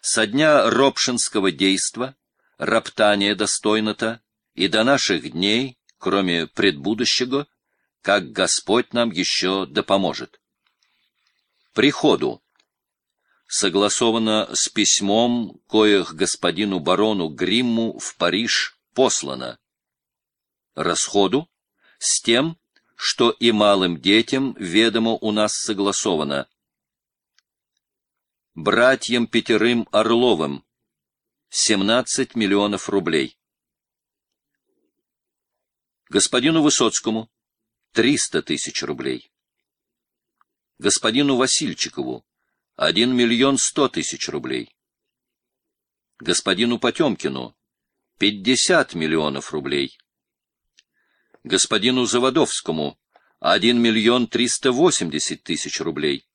со дня Ропшинского действа, роптание достойно-то, и до наших дней, кроме предбудущего, как Господь нам еще да поможет. Приходу. Согласовано с письмом, коих господину барону Гримму в Париж послано. Расходу. С тем, что и малым детям ведомо у нас согласовано. Братьям Пятерым Орловым 17 миллионов рублей. Господину Высоцкому 300 тысяч рублей. Господину Васильчикову 1 миллион 100 тысяч рублей. Господину Потемкину 50 миллионов рублей. Господину Заводовскому 1 миллион 380 тысяч рублей.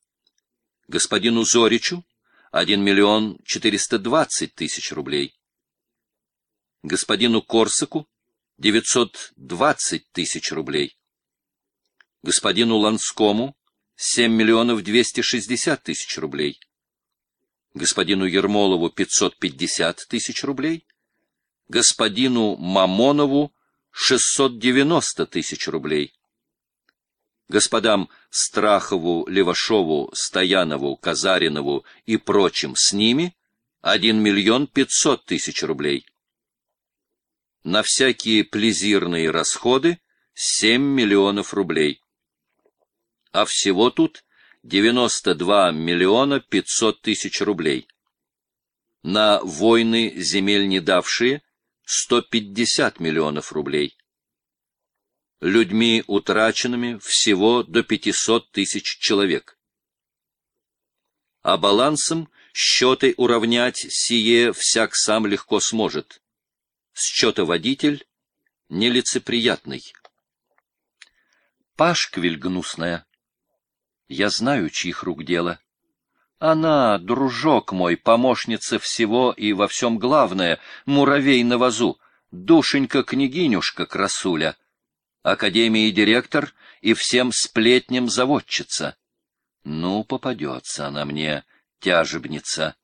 Господину Зоричу 1 миллион 420 тысяч рублей. Господину Корсаку 920 тысяч рублей. Господину Ланскому 7 миллионов 260 тысяч рублей. Господину Ермолову 550 тысяч рублей. Господину Мамонову 690 тысяч рублей. Господам Страхову, Левашову, Стоянову, Казаринову и прочим с ними 1 миллион 500 тысяч рублей. На всякие плезирные расходы 7 миллионов рублей. А всего тут 92 миллиона 500 тысяч рублей. На войны земель не давшие 150 миллионов рублей. Людьми утраченными всего до 500 тысяч человек. А балансом счеты уравнять сие всяк сам легко сможет. Счетоводитель нелицеприятный. Пашквиль гнусная. Я знаю, чьих рук дело. Она, дружок мой, помощница всего и во всем главное, муравей на вазу, душенька-княгинюшка красуля, академии директор и всем сплетням заводчица. Ну, попадется она мне, тяжебница.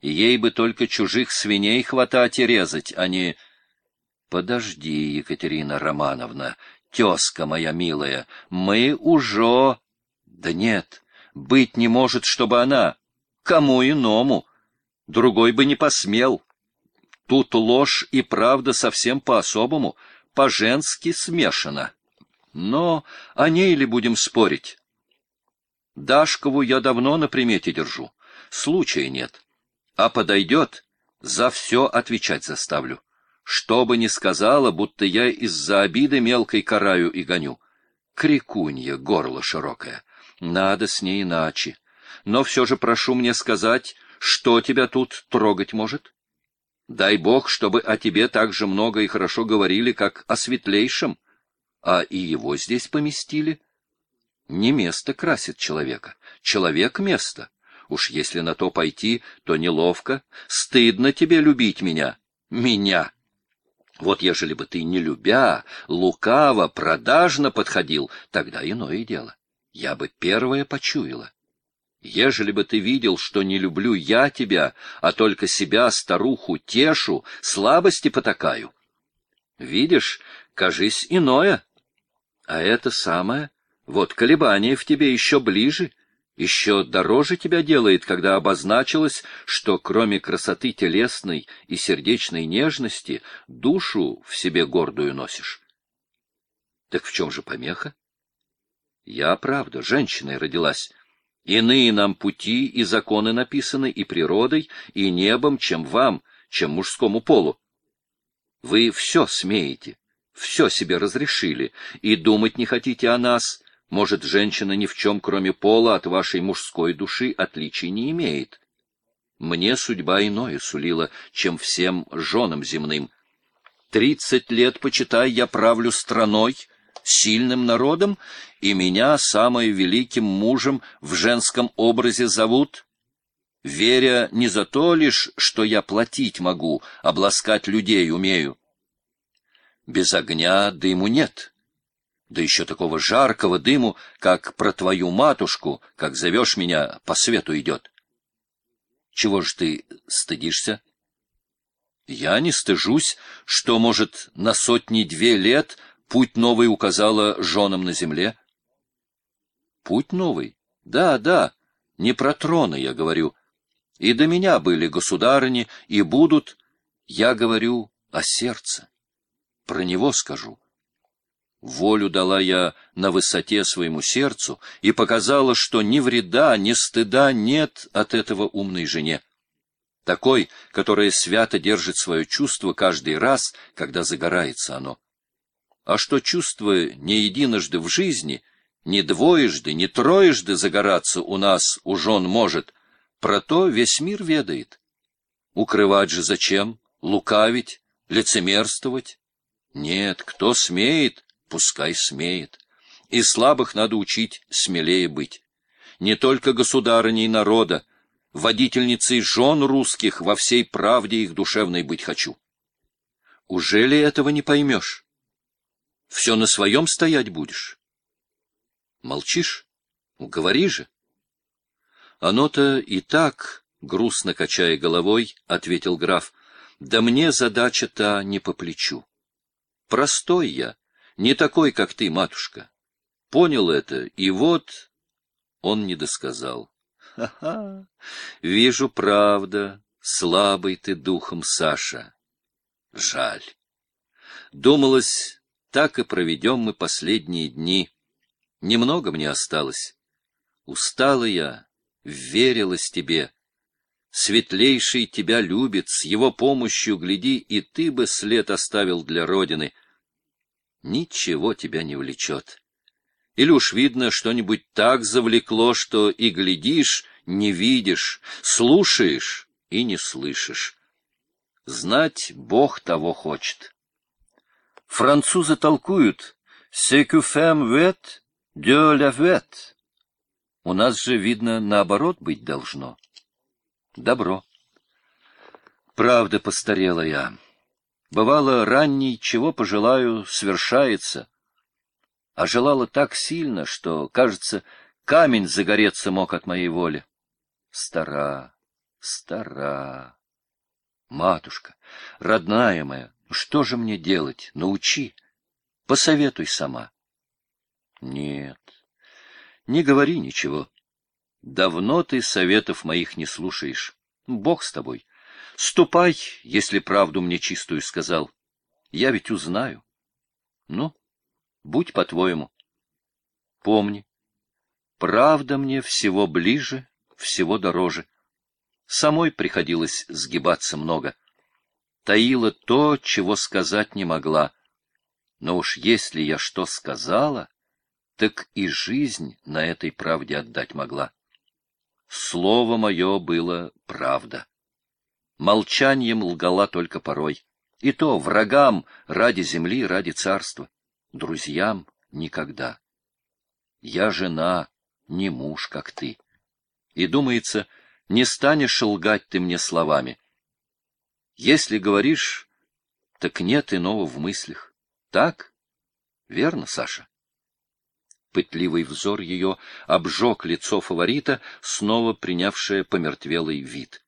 Ей бы только чужих свиней хватать и резать, а не... Подожди, Екатерина Романовна, тезка моя милая, мы уже... Да нет, быть не может, чтобы она... Кому иному? Другой бы не посмел. Тут ложь и правда совсем по-особому, по-женски смешана. Но о ней ли будем спорить? Дашкову я давно на примете держу. Случая нет. А подойдет, за все отвечать заставлю. Что бы ни сказала, будто я из-за обиды мелкой караю и гоню. Крикунья, горло широкое. Надо с ней иначе. Но все же прошу мне сказать, что тебя тут трогать может? Дай бог, чтобы о тебе так же много и хорошо говорили, как о светлейшем, а и его здесь поместили. Не место красит человека, человек — место. Уж если на то пойти, то неловко, стыдно тебе любить меня, меня. Вот ежели бы ты, не любя, лукаво, продажно подходил, тогда иное дело я бы первая почуяла. Ежели бы ты видел, что не люблю я тебя, а только себя, старуху, тешу, слабости потакаю. Видишь, кажись иное. А это самое, вот колебание в тебе еще ближе, еще дороже тебя делает, когда обозначилось, что кроме красоты телесной и сердечной нежности, душу в себе гордую носишь. Так в чем же помеха? Я, правда, женщиной родилась. Иные нам пути и законы написаны и природой, и небом, чем вам, чем мужскому полу. Вы все смеете, все себе разрешили, и думать не хотите о нас. Может, женщина ни в чем, кроме пола, от вашей мужской души отличий не имеет. Мне судьба иное сулила, чем всем женам земным. Тридцать лет, почитай, я правлю страной, сильным народом, и меня самым великим мужем в женском образе зовут, веря не за то лишь, что я платить могу, обласкать людей умею. Без огня дыму нет. Да еще такого жаркого дыму, как про твою матушку, как зовешь меня, по свету идет. Чего же ты стыдишься? Я не стыжусь, что, может, на сотни-две лет путь новый указала женам на земле. Путь новый? Да, да, не про троны я говорю. И до меня были государыни, и будут. Я говорю о сердце. Про него скажу. Волю дала я на высоте своему сердцу и показала, что ни вреда, ни стыда нет от этого умной жене. Такой, которая свято держит свое чувство каждый раз, когда загорается оно. А что чувство не единожды в жизни, не двоежды, не троежды загораться у нас, у жен может, про то весь мир ведает. Укрывать же зачем? Лукавить? Лицемерствовать? Нет, кто смеет, пускай смеет. И слабых надо учить смелее быть. Не только государыней народа, водительницей жен русских во всей правде их душевной быть хочу. Уже ли этого не поймешь? Все на своем стоять будешь? Молчишь? Говори же. Оно-то и так, грустно качая головой, ответил граф, да мне задача-то не по плечу. Простой я, не такой, как ты, матушка. Понял это, и вот... Он не досказал. Ха-ха, вижу, правда, слабый ты духом, Саша. Жаль. Думалось, так и проведем мы последние дни. Немного мне осталось. Устала я, верилась тебе. Светлейший тебя любит, с его помощью, гляди, и ты бы след оставил для Родины — ничего тебя не влечет. Или уж видно, что-нибудь так завлекло, что и глядишь, не видишь, слушаешь и не слышишь. Знать Бог того хочет. Французы толкуют «Ce que femme veut, Dieu la veut». У нас же, видно, наоборот быть должно. Добро. Правда, постарела я. Бывало, ранний, чего пожелаю, свершается. А желала так сильно, что, кажется, камень загореться мог от моей воли. Стара, стара. Матушка, родная моя, что же мне делать? Научи. Посоветуй сама. Нет, не говори ничего. Давно ты советов моих не слушаешь. Бог с тобой. Ступай, если правду мне чистую сказал. Я ведь узнаю. Ну, будь по-твоему. Помни, правда мне всего ближе, всего дороже. Самой приходилось сгибаться много. Таила то, чего сказать не могла. Но уж если я что сказала, так и жизнь на этой правде отдать могла. Слово мое было правда. Молчанием лгала только порой. И то врагам ради земли, ради царства. Друзьям никогда. Я жена, не муж, как ты. И, думается, не станешь лгать ты мне словами. Если говоришь, так нет иного в мыслях. Так? Верно, Саша? Пытливый взор ее обжег лицо фаворита, снова принявшее помертвелый вид.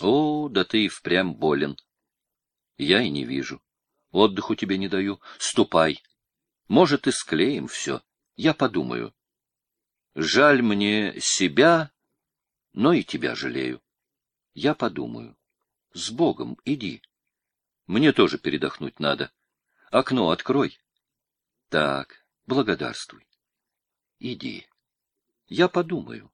О, да ты и впрямь болен. Я и не вижу. Отдыху тебе не даю. Ступай. Может, и склеим все. Я подумаю. Жаль мне себя, но и тебя жалею. Я подумаю. С Богом иди. Мне тоже передохнуть надо. Окно открой. Так, благодарствуй. Иди. Я подумаю.